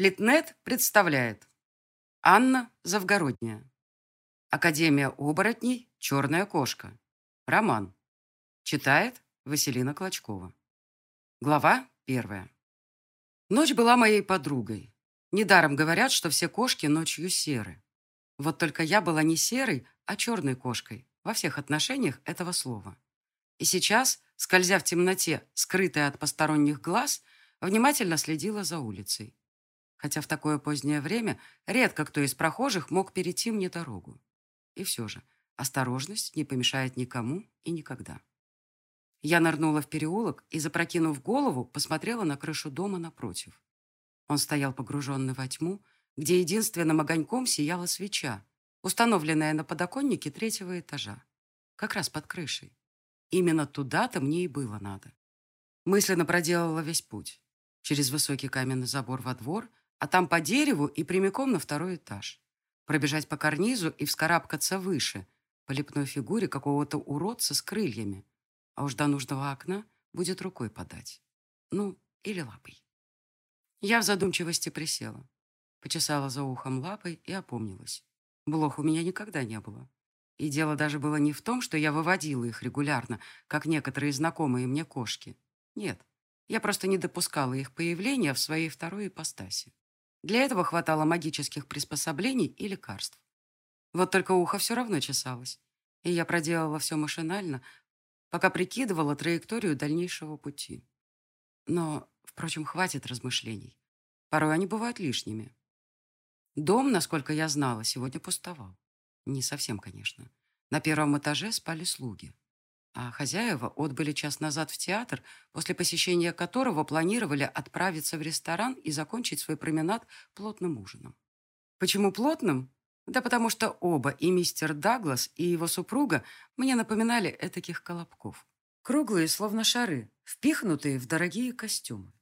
Литнет представляет Анна Завгородняя. Академия оборотней «Черная кошка». Роман. Читает Василина Клочкова. Глава первая. Ночь была моей подругой. Недаром говорят, что все кошки ночью серы. Вот только я была не серой, а черной кошкой во всех отношениях этого слова. И сейчас, скользя в темноте, скрытая от посторонних глаз, внимательно следила за улицей хотя в такое позднее время редко кто из прохожих мог перейти мне дорогу. И все же, осторожность не помешает никому и никогда. Я нырнула в переулок и, запрокинув голову, посмотрела на крышу дома напротив. Он стоял погруженный во тьму, где единственным огоньком сияла свеча, установленная на подоконнике третьего этажа, как раз под крышей. Именно туда-то мне и было надо. Мысленно проделала весь путь. Через высокий каменный забор во двор, а там по дереву и прямиком на второй этаж. Пробежать по карнизу и вскарабкаться выше, по лепной фигуре какого-то уродца с крыльями. А уж до нужного окна будет рукой подать. Ну, или лапой. Я в задумчивости присела. Почесала за ухом лапой и опомнилась. Блох у меня никогда не было. И дело даже было не в том, что я выводила их регулярно, как некоторые знакомые мне кошки. Нет, я просто не допускала их появления в своей второй ипостаси. Для этого хватало магических приспособлений и лекарств. Вот только ухо все равно чесалось, и я проделала все машинально, пока прикидывала траекторию дальнейшего пути. Но, впрочем, хватит размышлений. Порой они бывают лишними. Дом, насколько я знала, сегодня пустовал. Не совсем, конечно. На первом этаже спали слуги а хозяева отбыли час назад в театр, после посещения которого планировали отправиться в ресторан и закончить свой променад плотным ужином. Почему плотным? Да потому что оба, и мистер Даглас, и его супруга, мне напоминали этаких колобков. Круглые, словно шары, впихнутые в дорогие костюмы.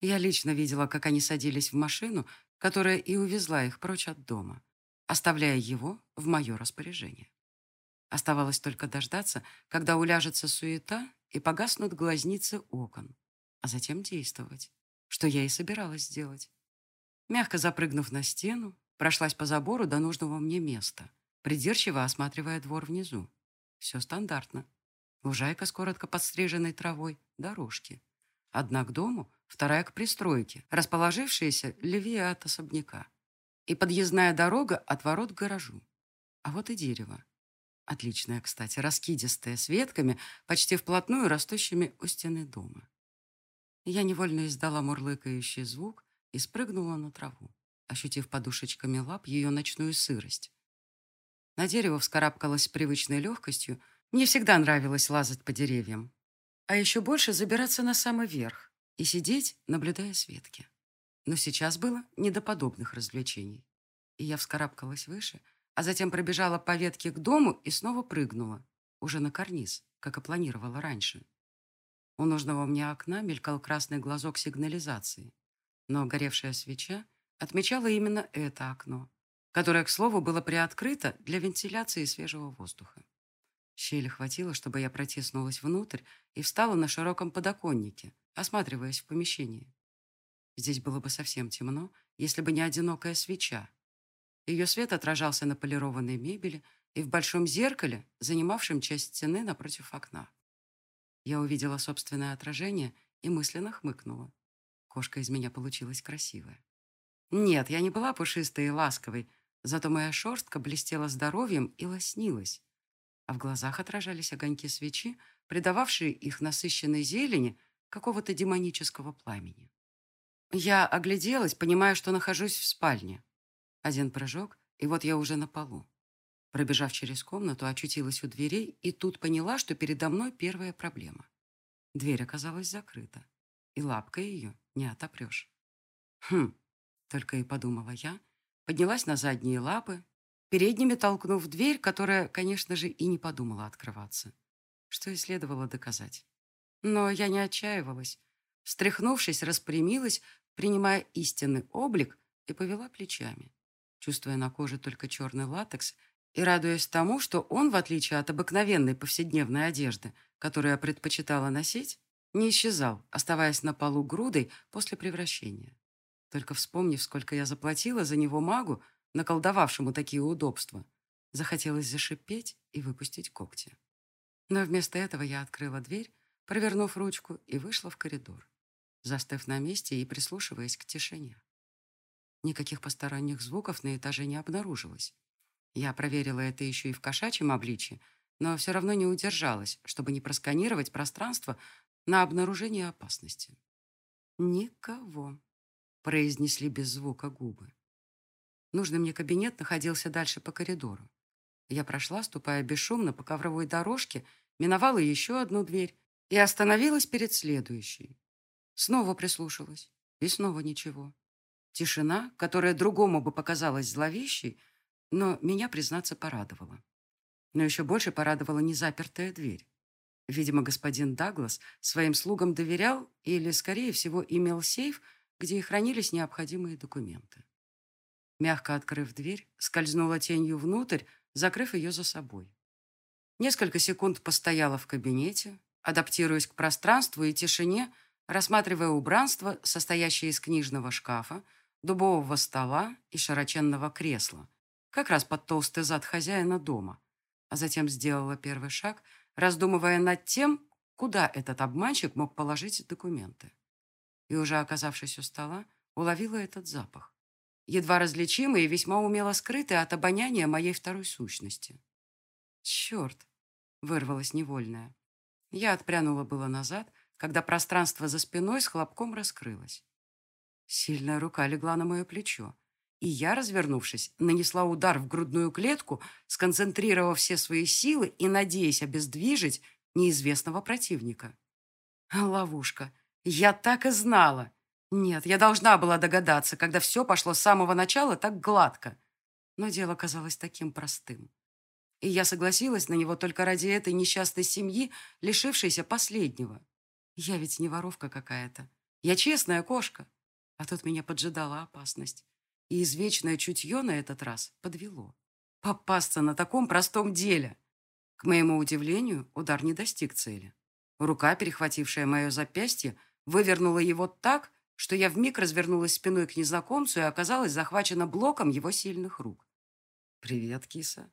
Я лично видела, как они садились в машину, которая и увезла их прочь от дома, оставляя его в мое распоряжение. Оставалось только дождаться, когда уляжется суета и погаснут глазницы окон, а затем действовать, что я и собиралась сделать. Мягко запрыгнув на стену, прошлась по забору до нужного мне места, придирчиво осматривая двор внизу. Все стандартно. Лужайка с коротко подстриженной травой, дорожки. Одна к дому, вторая к пристройке, расположившаяся левее от особняка. И подъездная дорога от ворот к гаражу. А вот и дерево. Отличная, кстати, раскидистая, с ветками, почти вплотную растущими у стены дома. Я невольно издала мурлыкающий звук и спрыгнула на траву, ощутив подушечками лап ее ночную сырость. На дерево вскарабкалась с привычной легкостью. Мне всегда нравилось лазать по деревьям. А еще больше забираться на самый верх и сидеть, наблюдая с ветки. Но сейчас было не до подобных развлечений. И я вскарабкалась выше — а затем пробежала по ветке к дому и снова прыгнула, уже на карниз, как и планировала раньше. У нужного мне окна мелькал красный глазок сигнализации, но горевшая свеча отмечала именно это окно, которое, к слову, было приоткрыто для вентиляции свежего воздуха. Щели хватило, чтобы я протиснулась внутрь и встала на широком подоконнике, осматриваясь в помещении. Здесь было бы совсем темно, если бы не одинокая свеча, ее свет отражался на полированной мебели и в большом зеркале, занимавшем часть стены напротив окна. Я увидела собственное отражение и мысленно хмыкнула. Кошка из меня получилась красивая. Нет, я не была пушистой и ласковой, зато моя шерстка блестела здоровьем и лоснилась, а в глазах отражались огоньки свечи, придававшие их насыщенной зелени какого-то демонического пламени. Я огляделась, понимая, что нахожусь в спальне. Один прыжок, и вот я уже на полу. Пробежав через комнату, очутилась у дверей и тут поняла, что передо мной первая проблема. Дверь оказалась закрыта, и лапкой ее не отопрешь. Хм, только и подумала я, поднялась на задние лапы, передними толкнув дверь, которая, конечно же, и не подумала открываться, что и следовало доказать. Но я не отчаивалась. Встряхнувшись, распрямилась, принимая истинный облик и повела плечами чувствуя на коже только черный латекс и радуясь тому, что он, в отличие от обыкновенной повседневной одежды, которую я предпочитала носить, не исчезал, оставаясь на полу грудой после превращения. Только вспомнив, сколько я заплатила за него магу, наколдовавшему такие удобства, захотелось зашипеть и выпустить когти. Но вместо этого я открыла дверь, провернув ручку, и вышла в коридор, застыв на месте и прислушиваясь к тишине. Никаких посторонних звуков на этаже не обнаружилось. Я проверила это еще и в кошачьем обличье, но все равно не удержалась, чтобы не просканировать пространство на обнаружение опасности. «Никого», — произнесли без звука губы. Нужный мне кабинет находился дальше по коридору. Я прошла, ступая бесшумно по ковровой дорожке, миновала еще одну дверь и остановилась перед следующей. Снова прислушалась, и снова ничего. Тишина, которая другому бы показалась зловещей, но меня, признаться, порадовала. Но еще больше порадовала незапертая дверь. Видимо, господин Даглас своим слугам доверял или, скорее всего, имел сейф, где и хранились необходимые документы. Мягко открыв дверь, скользнула тенью внутрь, закрыв ее за собой. Несколько секунд постояла в кабинете, адаптируясь к пространству и тишине, рассматривая убранство, состоящее из книжного шкафа, дубового стола и широченного кресла, как раз под толстый зад хозяина дома, а затем сделала первый шаг, раздумывая над тем, куда этот обманщик мог положить документы. И уже оказавшись у стола, уловила этот запах едва различимый и весьма умело скрытый от обоняния моей второй сущности. «Черт!» — вырвалась невольная. Я отпрянула было назад, когда пространство за спиной с хлопком раскрылось. Сильная рука легла на мое плечо, и я, развернувшись, нанесла удар в грудную клетку, сконцентрировав все свои силы и надеясь обездвижить неизвестного противника. Ловушка. Я так и знала. Нет, я должна была догадаться, когда все пошло с самого начала так гладко. Но дело казалось таким простым. И я согласилась на него только ради этой несчастной семьи, лишившейся последнего. Я ведь не воровка какая-то. Я честная кошка. А тут меня поджидала опасность. И извечное чутье на этот раз подвело. Попасться на таком простом деле. К моему удивлению, удар не достиг цели. Рука, перехватившая мое запястье, вывернула его так, что я вмиг развернулась спиной к незнакомцу и оказалась захвачена блоком его сильных рук. «Привет, киса».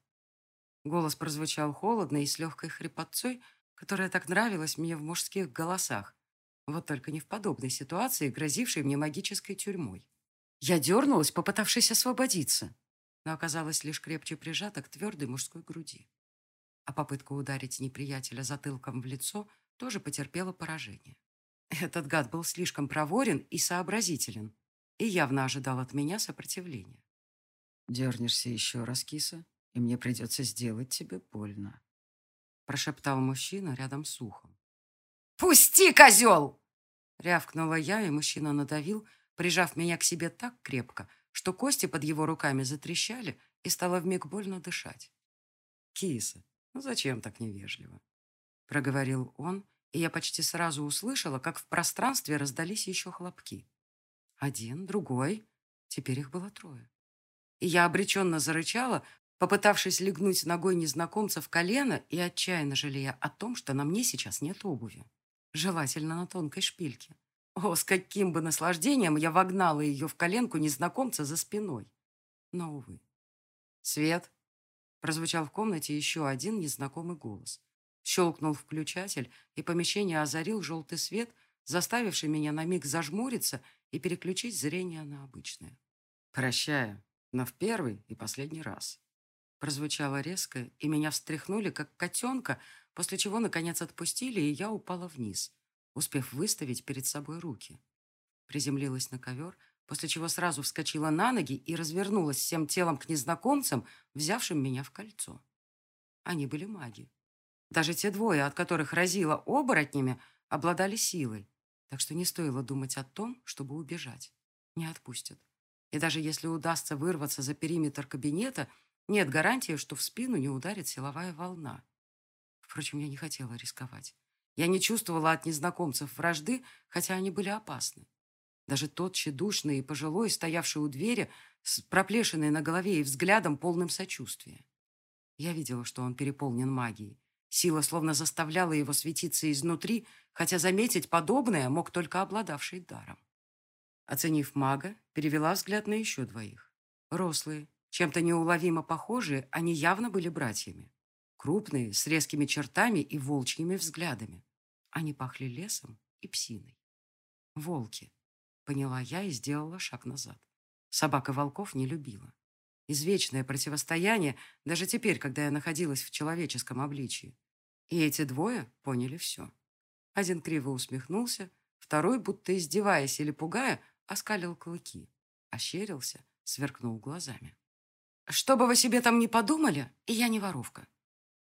Голос прозвучал холодно и с легкой хрипотцой, которая так нравилась мне в мужских голосах. Вот только не в подобной ситуации, грозившей мне магической тюрьмой. Я дернулась, попытавшись освободиться, но оказалась лишь крепче прижата к твердой мужской груди. А попытка ударить неприятеля затылком в лицо тоже потерпела поражение. Этот гад был слишком проворен и сообразителен, и явно ожидал от меня сопротивления. «Дернешься еще раз, киса, и мне придется сделать тебе больно», прошептал мужчина рядом с ухом. «Пусти, козел!» Рявкнула я, и мужчина надавил, прижав меня к себе так крепко, что кости под его руками затрещали, и стало вмиг больно дышать. «Киса, ну зачем так невежливо?» Проговорил он, и я почти сразу услышала, как в пространстве раздались еще хлопки. Один, другой. Теперь их было трое. И я обреченно зарычала, попытавшись легнуть ногой незнакомца в колено и отчаянно жалея о том, что на мне сейчас нет обуви. Желательно на тонкой шпильке. О, с каким бы наслаждением я вогнала ее в коленку незнакомца за спиной. Но, увы. «Свет!» Прозвучал в комнате еще один незнакомый голос. Щелкнул включатель, и помещение озарил желтый свет, заставивший меня на миг зажмуриться и переключить зрение на обычное. «Прощаю, но в первый и последний раз». Прозвучало резко, и меня встряхнули, как котенка, после чего, наконец, отпустили, и я упала вниз, успев выставить перед собой руки. Приземлилась на ковер, после чего сразу вскочила на ноги и развернулась всем телом к незнакомцам, взявшим меня в кольцо. Они были маги. Даже те двое, от которых разило оборотнями, обладали силой, так что не стоило думать о том, чтобы убежать. Не отпустят. И даже если удастся вырваться за периметр кабинета, нет гарантии, что в спину не ударит силовая волна. Впрочем, я не хотела рисковать. Я не чувствовала от незнакомцев вражды, хотя они были опасны. Даже тот тщедушный и пожилой, стоявший у двери, с проплешиной на голове и взглядом полным сочувствия. Я видела, что он переполнен магией, Сила словно заставляла его светиться изнутри, хотя заметить подобное мог только обладавший даром. Оценив мага, перевела взгляд на еще двоих. Рослые, чем-то неуловимо похожие, они явно были братьями. Крупные, с резкими чертами и волчьими взглядами. Они пахли лесом и псиной. Волки. Поняла я и сделала шаг назад. Собака волков не любила. Извечное противостояние, даже теперь, когда я находилась в человеческом обличии. И эти двое поняли все. Один криво усмехнулся, второй, будто издеваясь или пугая, оскалил клыки, ощерился, сверкнул глазами. «Что бы вы себе там ни подумали, я не воровка»,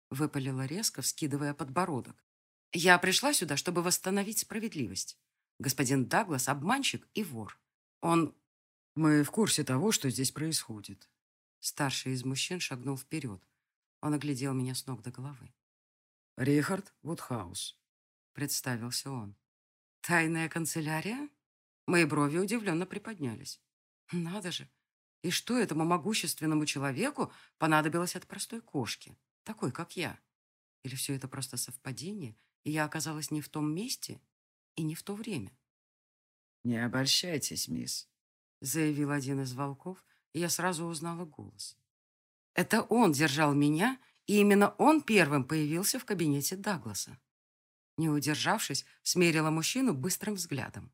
выпалила резко, вскидывая подбородок. «Я пришла сюда, чтобы восстановить справедливость. Господин Даглас – обманщик и вор. Он...» «Мы в курсе того, что здесь происходит». Старший из мужчин шагнул вперед. Он оглядел меня с ног до головы. «Рихард Вудхаус», — представился он. «Тайная канцелярия?» Мои брови удивленно приподнялись. «Надо же! И что этому могущественному человеку понадобилось от простой кошки, такой, как я? Или все это просто совпадение, и я оказалась не в том месте и не в то время?» «Не обольщайтесь, мисс», — заявил один из волков, и я сразу узнала голос. Это он держал меня, и именно он первым появился в кабинете Дагласа. Не удержавшись, смерила мужчину быстрым взглядом.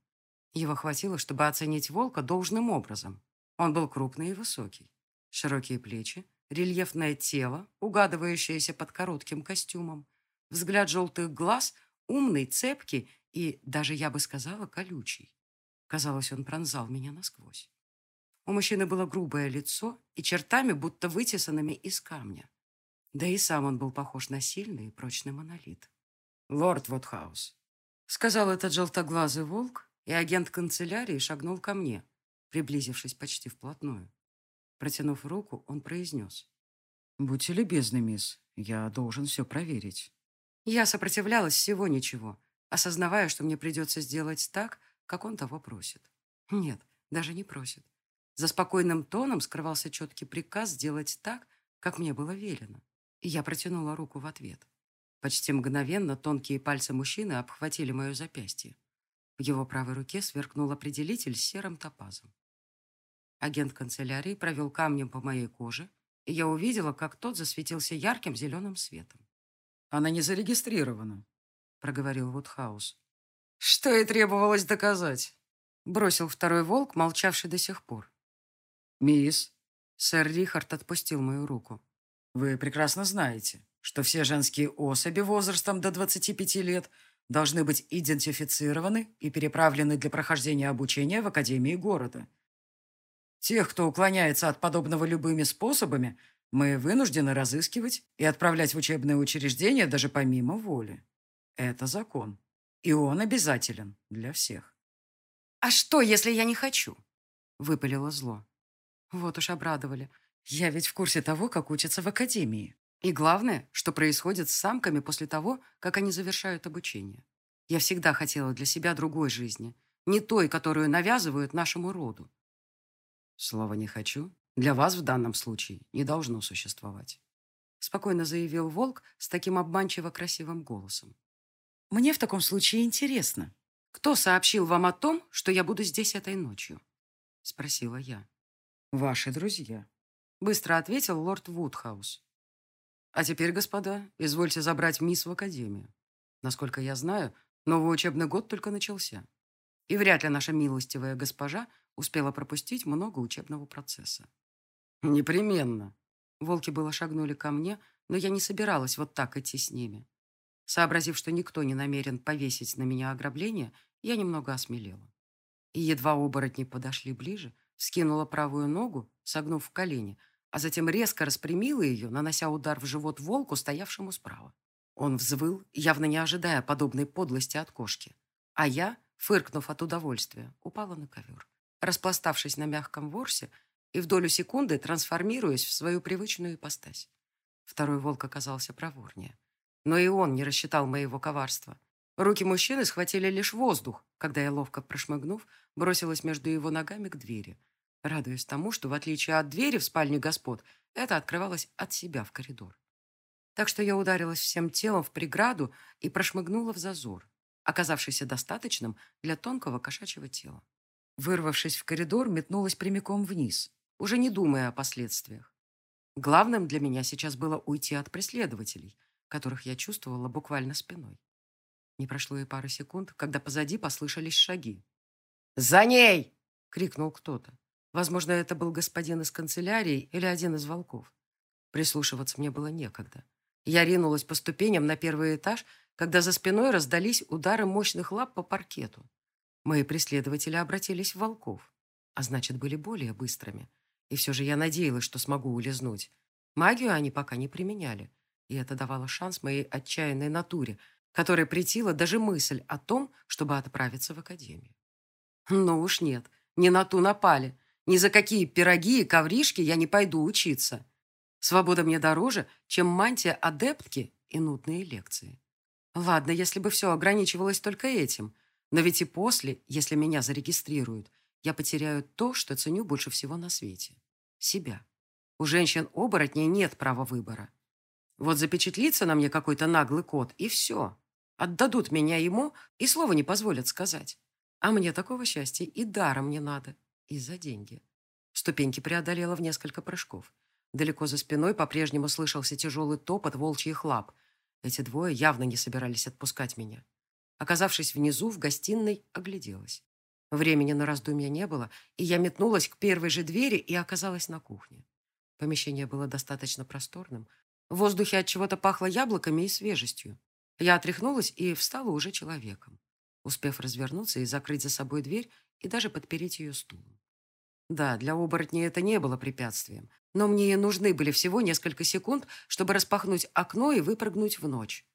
Его хватило, чтобы оценить волка должным образом. Он был крупный и высокий. Широкие плечи, рельефное тело, угадывающееся под коротким костюмом, взгляд желтых глаз, умный, цепкий и, даже я бы сказала, колючий. Казалось, он пронзал меня насквозь. У мужчины было грубое лицо и чертами, будто вытесанными из камня. Да и сам он был похож на сильный и прочный монолит. «Лорд Вотхаус», — сказал этот желтоглазый волк, и агент канцелярии шагнул ко мне, приблизившись почти вплотную. Протянув руку, он произнес. «Будьте любезны, мисс, я должен все проверить». Я сопротивлялась всего ничего, осознавая, что мне придется сделать так, как он того просит. Нет, даже не просит. За спокойным тоном скрывался четкий приказ сделать так, как мне было велено. И я протянула руку в ответ. Почти мгновенно тонкие пальцы мужчины обхватили мое запястье. В его правой руке сверкнул определитель с серым топазом. Агент канцелярии провел камнем по моей коже, и я увидела, как тот засветился ярким зеленым светом. «Она не зарегистрирована», — проговорил Вудхаус. «Что и требовалось доказать», — бросил второй волк, молчавший до сих пор. «Мисс», — сэр Рихард отпустил мою руку, — «вы прекрасно знаете, что все женские особи возрастом до 25 лет должны быть идентифицированы и переправлены для прохождения обучения в Академии города. Тех, кто уклоняется от подобного любыми способами, мы вынуждены разыскивать и отправлять в учебное учреждение даже помимо воли. Это закон. И он обязателен для всех. «А что, если я не хочу?» — выпалило зло. Вот уж обрадовали. Я ведь в курсе того, как учатся в академии. И главное, что происходит с самками после того, как они завершают обучение. Я всегда хотела для себя другой жизни, не той, которую навязывают нашему роду. Слово «не хочу» для вас в данном случае не должно существовать. Спокойно заявил Волк с таким обманчиво красивым голосом. Мне в таком случае интересно, кто сообщил вам о том, что я буду здесь этой ночью? Спросила я. «Ваши друзья», — быстро ответил лорд Вудхаус. «А теперь, господа, извольте забрать мисс в академию. Насколько я знаю, новый учебный год только начался. И вряд ли наша милостивая госпожа успела пропустить много учебного процесса». «Непременно». Волки было шагнули ко мне, но я не собиралась вот так идти с ними. Сообразив, что никто не намерен повесить на меня ограбление, я немного осмелела. И едва оборотни подошли ближе, Скинула правую ногу, согнув в колени, а затем резко распрямила ее, нанося удар в живот волку, стоявшему справа. Он взвыл, явно не ожидая подобной подлости от кошки. А я, фыркнув от удовольствия, упала на ковер, распластавшись на мягком ворсе и в долю секунды трансформируясь в свою привычную ипостась. Второй волк оказался проворнее. Но и он не рассчитал моего коварства. Руки мужчины схватили лишь воздух, когда я, ловко прошмыгнув, бросилась между его ногами к двери, радуясь тому, что, в отличие от двери в спальне господ, это открывалось от себя в коридор. Так что я ударилась всем телом в преграду и прошмыгнула в зазор, оказавшийся достаточным для тонкого кошачьего тела. Вырвавшись в коридор, метнулась прямиком вниз, уже не думая о последствиях. Главным для меня сейчас было уйти от преследователей, которых я чувствовала буквально спиной. Не прошло и пары секунд, когда позади послышались шаги. «За ней!» — крикнул кто-то. Возможно, это был господин из канцелярии или один из волков. Прислушиваться мне было некогда. Я ринулась по ступеням на первый этаж, когда за спиной раздались удары мощных лап по паркету. Мои преследователи обратились в волков, а значит, были более быстрыми. И все же я надеялась, что смогу улизнуть. Магию они пока не применяли, и это давало шанс моей отчаянной натуре, которой претила даже мысль о том, чтобы отправиться в академию. Ну уж нет, не на ту напали. Ни за какие пироги и ковришки я не пойду учиться. Свобода мне дороже, чем мантия адептки и нудные лекции. Ладно, если бы все ограничивалось только этим. Но ведь и после, если меня зарегистрируют, я потеряю то, что ценю больше всего на свете. Себя. У женщин-оборотней нет права выбора. Вот запечатлится на мне какой-то наглый кот, и все. Отдадут меня ему, и слова не позволят сказать. А мне такого счастья и даром не надо. И за деньги. Ступеньки преодолела в несколько прыжков. Далеко за спиной по-прежнему слышался тяжелый топот волчьих лап. Эти двое явно не собирались отпускать меня. Оказавшись внизу, в гостиной, огляделась. Времени на раздумья не было, и я метнулась к первой же двери и оказалась на кухне. Помещение было достаточно просторным. В воздухе от чего-то пахло яблоками и свежестью. Я отряхнулась и встала уже человеком, успев развернуться и закрыть за собой дверь и даже подпереть ее стулом. Да, для оборотней это не было препятствием, но мне нужны были всего несколько секунд, чтобы распахнуть окно и выпрыгнуть в ночь.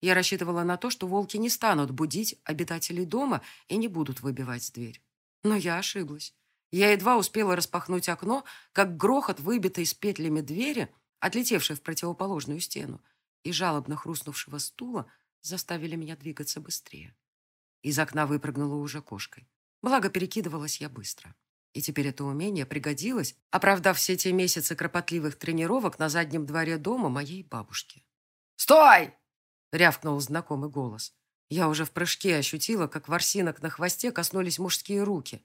Я рассчитывала на то, что волки не станут будить обитателей дома и не будут выбивать дверь. Но я ошиблась. Я едва успела распахнуть окно, как грохот, выбитой с петлями двери, отлетевшей в противоположную стену, и жалобно хрустнувшего стула заставили меня двигаться быстрее. Из окна выпрыгнула уже кошкой. Благо, перекидывалась я быстро. И теперь это умение пригодилось, оправдав все те месяцы кропотливых тренировок на заднем дворе дома моей бабушки. «Стой!» — рявкнул знакомый голос. Я уже в прыжке ощутила, как ворсинок на хвосте коснулись мужские руки,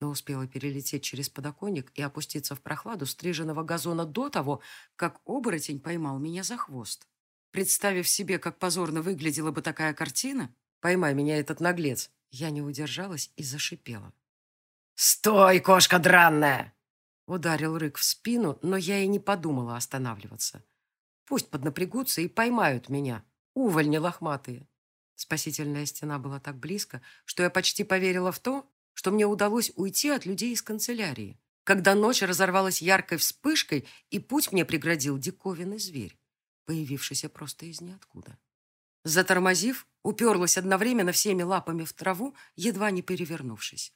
но успела перелететь через подоконник и опуститься в прохладу стриженного газона до того, как оборотень поймал меня за хвост. Представив себе, как позорно выглядела бы такая картина, поймай меня этот наглец, я не удержалась и зашипела. «Стой, кошка дранная!» Ударил рык в спину, но я и не подумала останавливаться. Пусть поднапрягутся и поймают меня. Увольни лохматые. Спасительная стена была так близко, что я почти поверила в то, что мне удалось уйти от людей из канцелярии, когда ночь разорвалась яркой вспышкой, и путь мне преградил диковинный зверь, появившийся просто из ниоткуда. Затормозив, уперлась одновременно всеми лапами в траву, едва не перевернувшись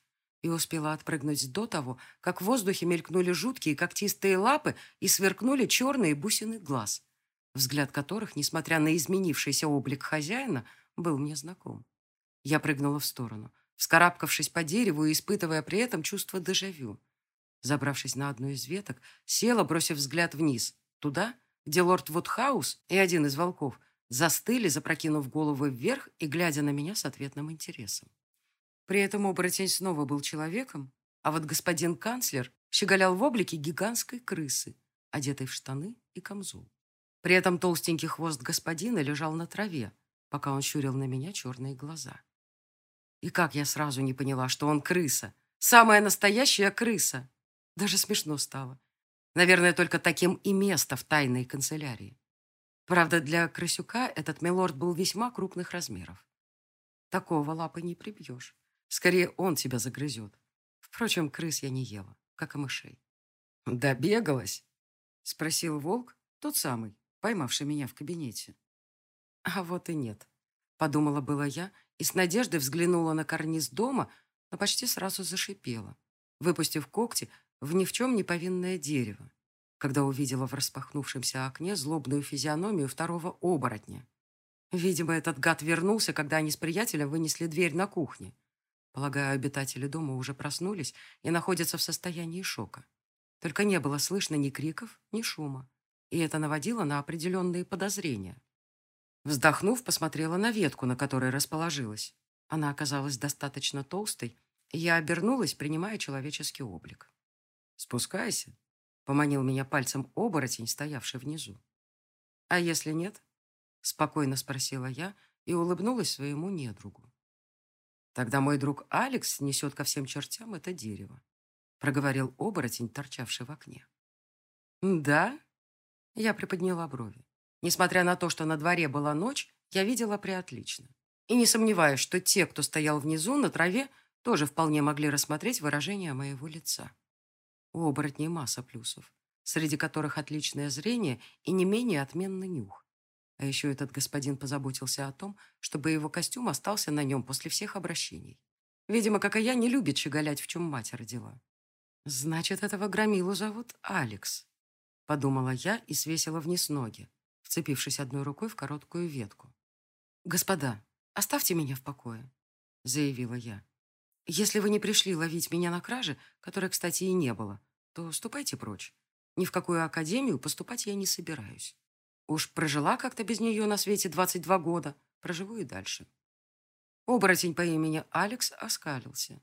и успела отпрыгнуть до того, как в воздухе мелькнули жуткие когтистые лапы и сверкнули черные бусины глаз, взгляд которых, несмотря на изменившийся облик хозяина, был мне знаком. Я прыгнула в сторону, вскарабкавшись по дереву и испытывая при этом чувство дежавю. Забравшись на одну из веток, села, бросив взгляд вниз, туда, где лорд Вудхаус и один из волков застыли, запрокинув головы вверх и глядя на меня с ответным интересом. При этом оборотень снова был человеком, а вот господин канцлер щеголял в облике гигантской крысы, одетой в штаны и камзол. При этом толстенький хвост господина лежал на траве, пока он щурил на меня черные глаза. И как я сразу не поняла, что он крыса. Самая настоящая крыса. Даже смешно стало. Наверное, только таким и место в тайной канцелярии. Правда, для крысюка этот милорд был весьма крупных размеров. Такого лапы не прибьешь. Скорее, он тебя загрызет. Впрочем, крыс я не ела, как и мышей. «Добегалась?» — спросил волк, тот самый, поймавший меня в кабинете. А вот и нет. Подумала было я и с надеждой взглянула на карниз дома, но почти сразу зашипела, выпустив когти в ни в чем не повинное дерево, когда увидела в распахнувшемся окне злобную физиономию второго оборотня. Видимо, этот гад вернулся, когда они с приятелем вынесли дверь на кухне. Полагаю, обитатели дома уже проснулись и находятся в состоянии шока. Только не было слышно ни криков, ни шума. И это наводило на определенные подозрения. Вздохнув, посмотрела на ветку, на которой расположилась. Она оказалась достаточно толстой, Я обернулась, принимая человеческий облик. «Спускайся», — поманил меня пальцем оборотень, стоявший внизу. «А если нет?» — спокойно спросила я и улыбнулась своему недругу. «Тогда мой друг Алекс несет ко всем чертям это дерево», — проговорил оборотень, торчавший в окне. «Да?» — я приподняла брови. Несмотря на то, что на дворе была ночь, я видела приотлично. И не сомневаюсь, что те, кто стоял внизу на траве, тоже вполне могли рассмотреть выражение моего лица. У оборотней масса плюсов, среди которых отличное зрение и не менее отменный нюх. А еще этот господин позаботился о том, чтобы его костюм остался на нем после всех обращений. Видимо, как и я, не любит щеголять, в чем мать родила. «Значит, этого громилу зовут Алекс», — подумала я и свесила вниз ноги, вцепившись одной рукой в короткую ветку. «Господа, оставьте меня в покое», — заявила я. «Если вы не пришли ловить меня на краже, которой, кстати, и не было, то ступайте прочь. Ни в какую академию поступать я не собираюсь. Уж прожила как-то без нее на свете 22 года, проживу и дальше». Оборотень по имени Алекс оскалился.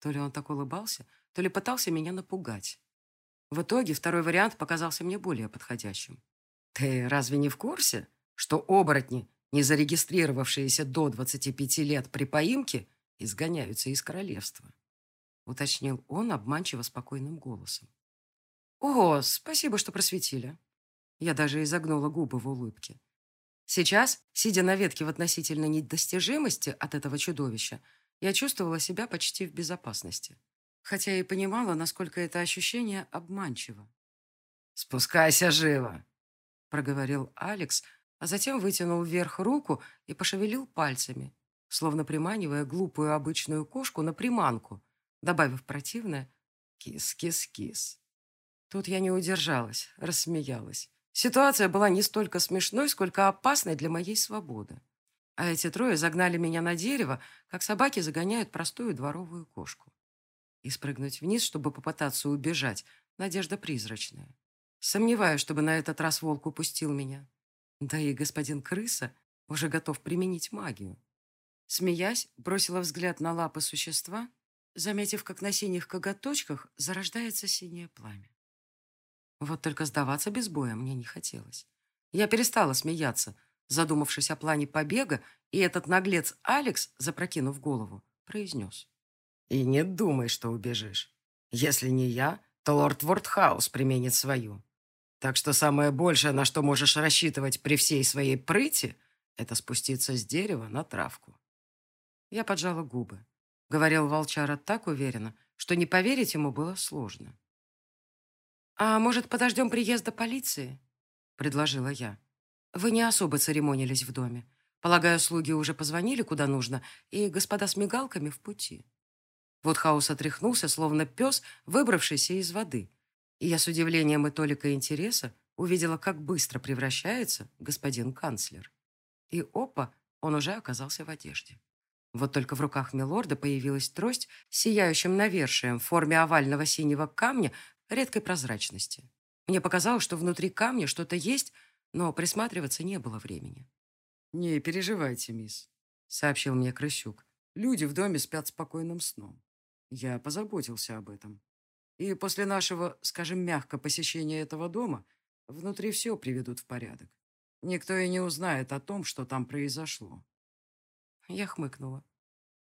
То ли он так улыбался, то ли пытался меня напугать. В итоге второй вариант показался мне более подходящим. «Ты разве не в курсе, что оборотни, не зарегистрировавшиеся до 25 лет при поимке, изгоняются из королевства?» уточнил он обманчиво спокойным голосом. «О, спасибо, что просветили». Я даже изогнула губы в улыбке. Сейчас, сидя на ветке в относительной недостижимости от этого чудовища, я чувствовала себя почти в безопасности. Хотя и понимала, насколько это ощущение обманчиво. «Спускайся живо!» — проговорил Алекс, а затем вытянул вверх руку и пошевелил пальцами, словно приманивая глупую обычную кошку на приманку, добавив противное «кис-кис-кис». Тут я не удержалась, рассмеялась. Ситуация была не столько смешной, сколько опасной для моей свободы. А эти трое загнали меня на дерево, как собаки загоняют простую дворовую кошку. И спрыгнуть вниз, чтобы попытаться убежать, надежда призрачная. Сомневаюсь, чтобы на этот раз волк упустил меня. Да и господин крыса уже готов применить магию. Смеясь, бросила взгляд на лапы существа, заметив, как на синих коготочках зарождается синее пламя. Вот только сдаваться без боя мне не хотелось. Я перестала смеяться, задумавшись о плане побега, и этот наглец Алекс, запрокинув голову, произнес. «И не думай, что убежишь. Если не я, то лорд Вордхаус применит свою. Так что самое большее, на что можешь рассчитывать при всей своей прыти, это спуститься с дерева на травку». Я поджала губы. Говорил волчара так уверенно, что не поверить ему было сложно. «А может, подождем приезда полиции?» — предложила я. «Вы не особо церемонились в доме. Полагаю, слуги уже позвонили куда нужно, и господа с мигалками в пути». Вот хаос отряхнулся, словно пес, выбравшийся из воды. И я с удивлением и толикой интереса увидела, как быстро превращается господин канцлер. И опа, он уже оказался в одежде. Вот только в руках милорда появилась трость с сияющим навершием в форме овального синего камня редкой прозрачности. Мне показалось, что внутри камня что-то есть, но присматриваться не было времени. «Не переживайте, мисс», — сообщил мне Крысюк. «Люди в доме спят спокойным сном. Я позаботился об этом. И после нашего, скажем мягко, посещения этого дома внутри все приведут в порядок. Никто и не узнает о том, что там произошло». Я хмыкнула.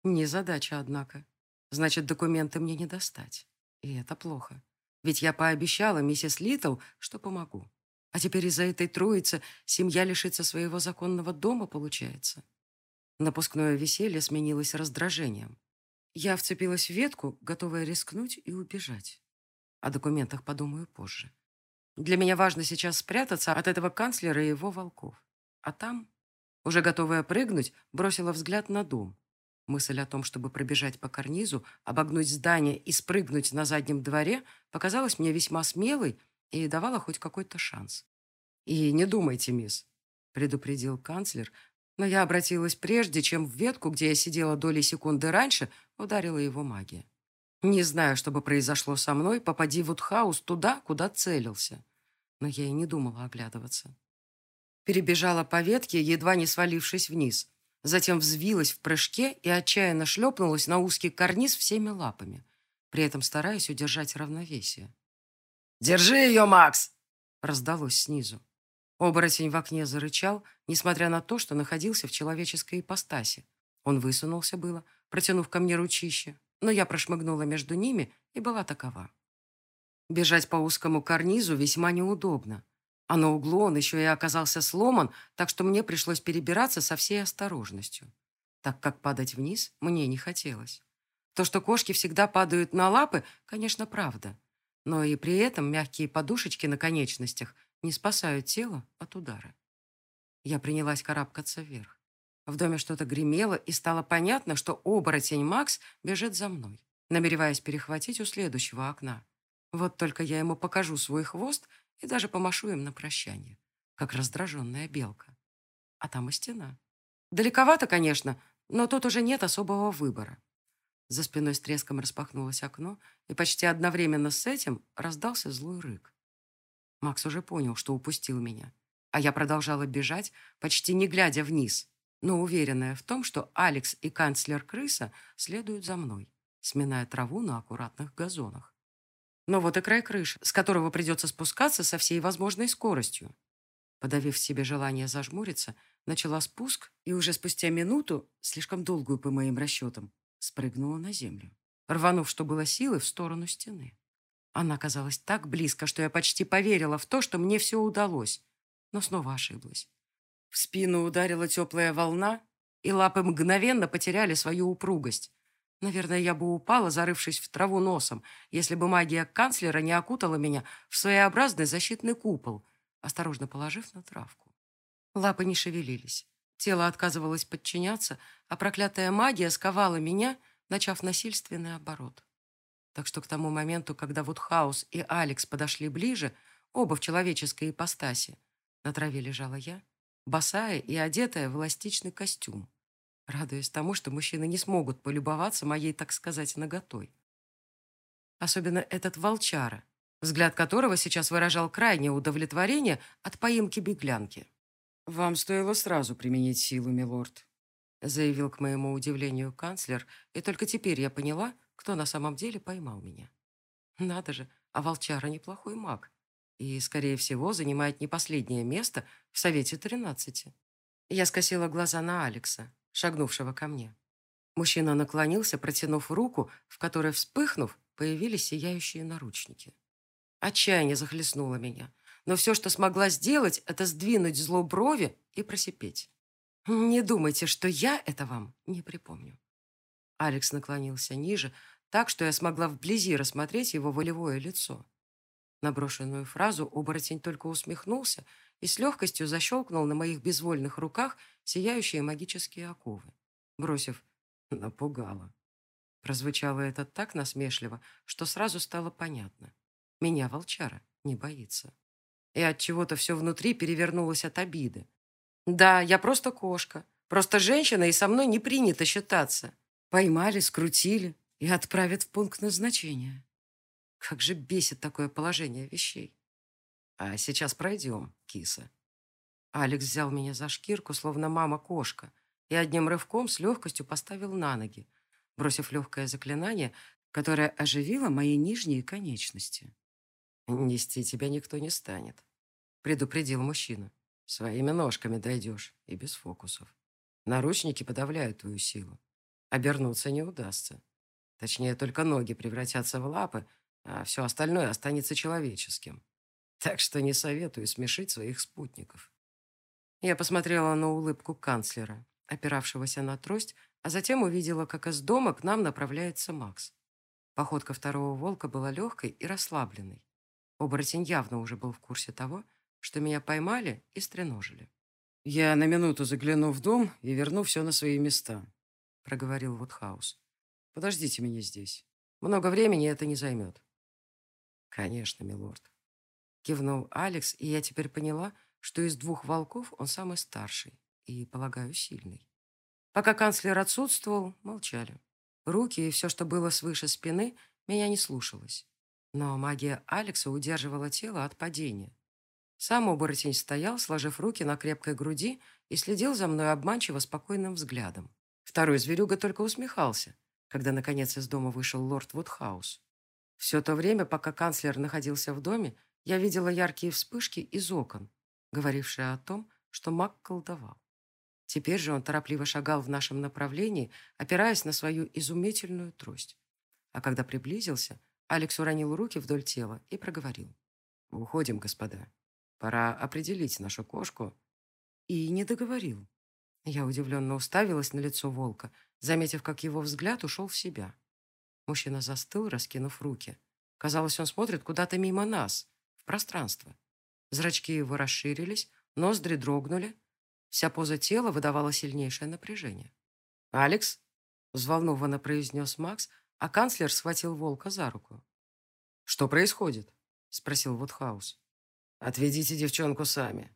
Не задача, однако. Значит, документы мне не достать. И это плохо. Ведь я пообещала миссис Литл, что помогу. А теперь из-за этой троицы семья лишится своего законного дома, получается. Напускное веселье сменилось раздражением. Я вцепилась в ветку, готовая рискнуть и убежать. О документах подумаю позже. Для меня важно сейчас спрятаться от этого канцлера и его волков. А там, уже готовая прыгнуть, бросила взгляд на дом. Мысль о том, чтобы пробежать по карнизу, обогнуть здание и спрыгнуть на заднем дворе, показалась мне весьма смелой и давала хоть какой-то шанс. «И не думайте, мисс», — предупредил канцлер, но я обратилась прежде, чем в ветку, где я сидела доли секунды раньше, ударила его магия. Не знаю, что бы произошло со мной, попади Вудхаус туда, куда целился. Но я и не думала оглядываться. Перебежала по ветке, едва не свалившись вниз — Затем взвилась в прыжке и отчаянно шлепнулась на узкий карниз всеми лапами, при этом стараясь удержать равновесие. «Держи ее, Макс!» раздалось снизу. Оборотень в окне зарычал, несмотря на то, что находился в человеческой ипостаси. Он высунулся было, протянув ко мне ручище, но я прошмыгнула между ними и была такова. Бежать по узкому карнизу весьма неудобно. А на углу он еще и оказался сломан, так что мне пришлось перебираться со всей осторожностью, так как падать вниз мне не хотелось. То, что кошки всегда падают на лапы, конечно, правда. Но и при этом мягкие подушечки на конечностях не спасают тело от удара. Я принялась карабкаться вверх. В доме что-то гремело, и стало понятно, что оборотень Макс бежит за мной, намереваясь перехватить у следующего окна. Вот только я ему покажу свой хвост и даже помашу им на прощание, как раздраженная белка. А там и стена. Далековато, конечно, но тут уже нет особого выбора. За спиной с треском распахнулось окно, и почти одновременно с этим раздался злой рык. Макс уже понял, что упустил меня, а я продолжала бежать, почти не глядя вниз, но уверенная в том, что Алекс и канцлер-крыса следуют за мной, сминая траву на аккуратных газонах. Но вот и край крыши, с которого придется спускаться со всей возможной скоростью. Подавив себе желание зажмуриться, начала спуск и уже спустя минуту, слишком долгую по моим расчетам, спрыгнула на землю, рванув, что было силы, в сторону стены. Она казалась так близко, что я почти поверила в то, что мне все удалось, но снова ошиблась. В спину ударила теплая волна, и лапы мгновенно потеряли свою упругость. Наверное, я бы упала, зарывшись в траву носом, если бы магия канцлера не окутала меня в своеобразный защитный купол, осторожно положив на травку. Лапы не шевелились. Тело отказывалось подчиняться, а проклятая магия сковала меня, начав насильственный оборот. Так что к тому моменту, когда Вудхаус и Алекс подошли ближе, оба в человеческой ипостаси, на траве лежала я, босая и одетая в эластичный костюм радуясь тому, что мужчины не смогут полюбоваться моей, так сказать, наготой. Особенно этот волчара, взгляд которого сейчас выражал крайнее удовлетворение от поимки беглянки. «Вам стоило сразу применить силу, милорд», заявил к моему удивлению канцлер, и только теперь я поняла, кто на самом деле поймал меня. Надо же, а волчара неплохой маг. И, скорее всего, занимает не последнее место в Совете Тринадцати. Я скосила глаза на Алекса, шагнувшего ко мне. Мужчина наклонился, протянув руку, в которой, вспыхнув, появились сияющие наручники. Отчаяние захлестнуло меня, но все, что смогла сделать, это сдвинуть зло брови и просипеть. «Не думайте, что я это вам не припомню». Алекс наклонился ниже, так что я смогла вблизи рассмотреть его волевое лицо. На брошенную фразу оборотень только усмехнулся и с легкостью защелкнул на моих безвольных руках сияющие магические оковы, бросив «напугало». Прозвучало это так насмешливо, что сразу стало понятно. Меня волчара не боится. И от чего-то все внутри перевернулось от обиды. Да, я просто кошка, просто женщина, и со мной не принято считаться. Поймали, скрутили и отправят в пункт назначения. Как же бесит такое положение вещей. А сейчас пройдем, киса. Алекс взял меня за шкирку, словно мама-кошка, и одним рывком с легкостью поставил на ноги, бросив легкое заклинание, которое оживило мои нижние конечности. «Нести тебя никто не станет», — предупредил мужчина. «Своими ножками дойдешь и без фокусов. Наручники подавляют твою силу. Обернуться не удастся. Точнее, только ноги превратятся в лапы, а все остальное останется человеческим. Так что не советую смешить своих спутников. Я посмотрела на улыбку канцлера, опиравшегося на трость, а затем увидела, как из дома к нам направляется Макс. Походка второго волка была легкой и расслабленной. Оборотень явно уже был в курсе того, что меня поймали и стреножили. «Я на минуту загляну в дом и верну все на свои места», — проговорил Вудхаус. «Подождите меня здесь. Много времени это не займет». «Конечно, милорд», Кивнул Алекс, и я теперь поняла, что из двух волков он самый старший и, полагаю, сильный. Пока канцлер отсутствовал, молчали. Руки и все, что было свыше спины, меня не слушалось. Но магия Алекса удерживала тело от падения. Сам оборотень стоял, сложив руки на крепкой груди и следил за мной обманчиво спокойным взглядом. Второй зверюга только усмехался, когда, наконец, из дома вышел лорд Вудхаус. Все то время, пока канцлер находился в доме, я видела яркие вспышки из окон, говорившие о том, что маг колдовал. Теперь же он торопливо шагал в нашем направлении, опираясь на свою изумительную трость. А когда приблизился, Алекс уронил руки вдоль тела и проговорил. «Уходим, господа. Пора определить нашу кошку». И не договорил. Я удивленно уставилась на лицо волка, заметив, как его взгляд ушел в себя. Мужчина застыл, раскинув руки. Казалось, он смотрит куда-то мимо нас, в пространство. Зрачки его расширились, ноздри дрогнули. Вся поза тела выдавала сильнейшее напряжение. «Алекс?» — взволнованно произнес Макс, а канцлер схватил волка за руку. «Что происходит?» — спросил Вудхаус. «Отведите девчонку сами».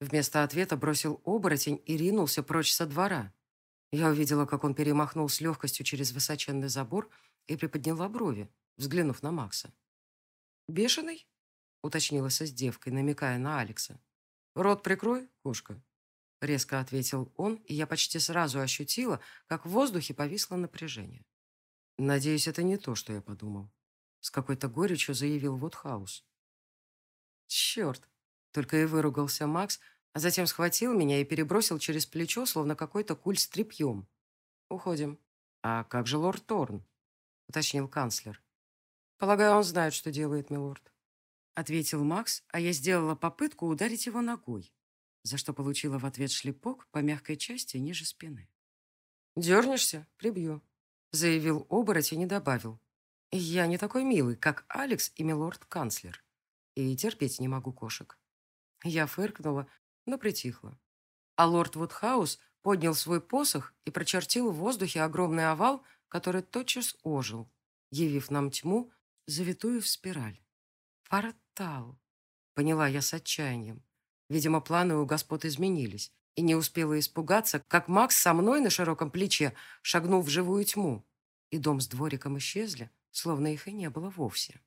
Вместо ответа бросил оборотень и ринулся прочь со двора. Я увидела, как он перемахнул с легкостью через высоченный забор и приподняла брови, взглянув на Макса. «Бешеный?» — уточнилась с девкой, намекая на Алекса. «Рот прикрой, кошка», — резко ответил он, и я почти сразу ощутила, как в воздухе повисло напряжение. «Надеюсь, это не то, что я подумал», — с какой-то горечью заявил Вудхаус. «Черт!» — только и выругался Макс, затем схватил меня и перебросил через плечо, словно какой-то куль с тряпьем. «Уходим». «А как же лорд Торн?» — уточнил канцлер. «Полагаю, он знает, что делает, милорд», — ответил Макс, а я сделала попытку ударить его ногой, за что получила в ответ шлепок по мягкой части ниже спины. «Дернешься? Прибью», — заявил оборотень и добавил. «Я не такой милый, как Алекс и милорд-канцлер, и терпеть не могу кошек». Я фыркнула, но притихла. А лорд Вудхаус поднял свой посох и прочертил в воздухе огромный овал, который тотчас ожил, явив нам тьму, завитую в спираль. «Портал», — поняла я с отчаянием. Видимо, планы у господ изменились, и не успела испугаться, как Макс со мной на широком плече шагнул в живую тьму, и дом с двориком исчезли, словно их и не было вовсе.